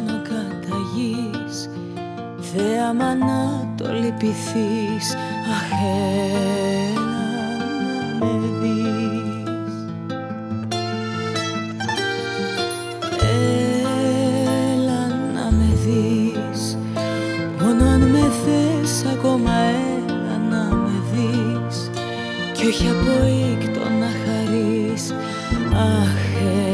χαμένο κατά Θέαμα να το λυπηθείς. Αχ, έλα να με δεις. Έλα να με δεις. Μόνο αν με θες ακόμα έλα να με δεις. Κι όχι από ίκτο να χαρείς. Αχ, έλα.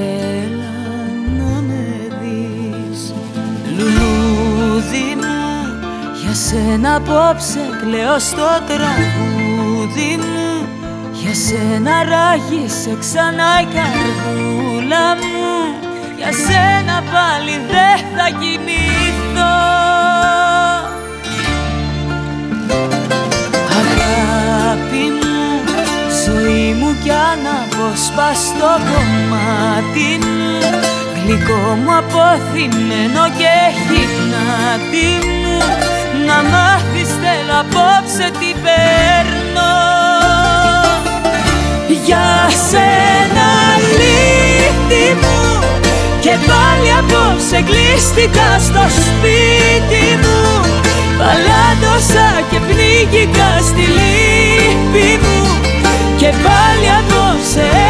Σένα απόψε κλαίω στο τραγούδι μου. Για σένα ράγισε ξανά η καρδούλα μου. Για σένα πάλι δεν θα κοιμηθώ. Αγάπη μου, ζωή μου κι αναποσπαστό κομμάτι μου. Γλυκό μου αποθυμένο και χυμνάτι μου Να μάθεις θέλω απόψε τι παίρνω. Για σένα λύτη μου Και πάλι απόψε κλείστηκα στο σπίτι μου. Παλάτωσα και πνίγηκα στη λύπη μου Και πάλι απόψε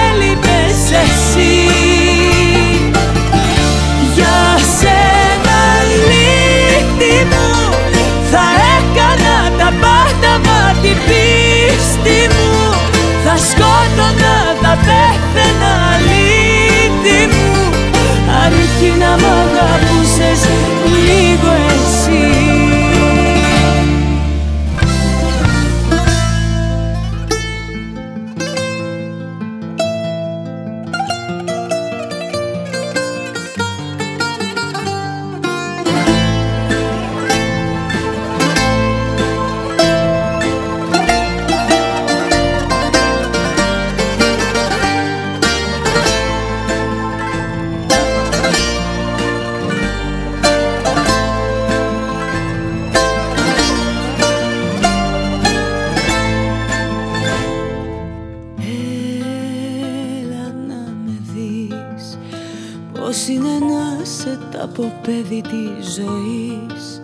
από παιδί της ζωής.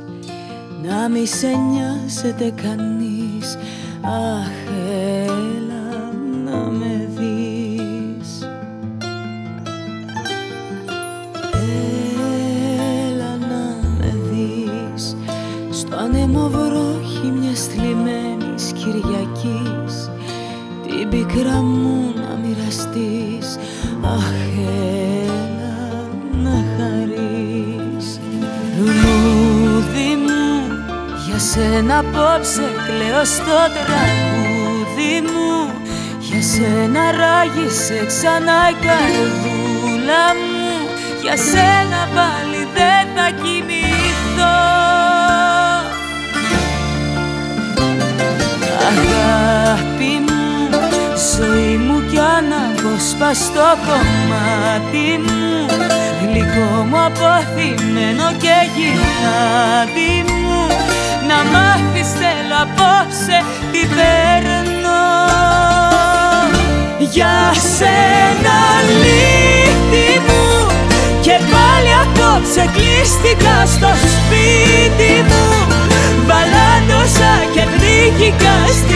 Να μη σε νοιάζεται κανείς. Αχ, έλα να με δεις. Έλα να με δεις. Στο άνεμο βρόχι μιας θλιμμένης Κυριακής. Την πικρά μου να μοιραστείς. Αχ, έλα να χαρείς σένα απόψε κλαίω στο τραγούδι μου. Για σένα ράγισε ξανά η καρδούλα μου. Για σένα πάλι δεν θα κοιμηθώ. Αγάπη μου, ζωή μου κι αναποσπαστό κομμάτι μου. Γλυκό μου αποθυμένο και γυρνάτι μου Να μάθεις θέλω απόψε τι παίρνω. Για σένα λύτη μου και πάλι απόψε κλείστηκα στο σπίτι μου. Βαλάντωσα και πνίγηκα στη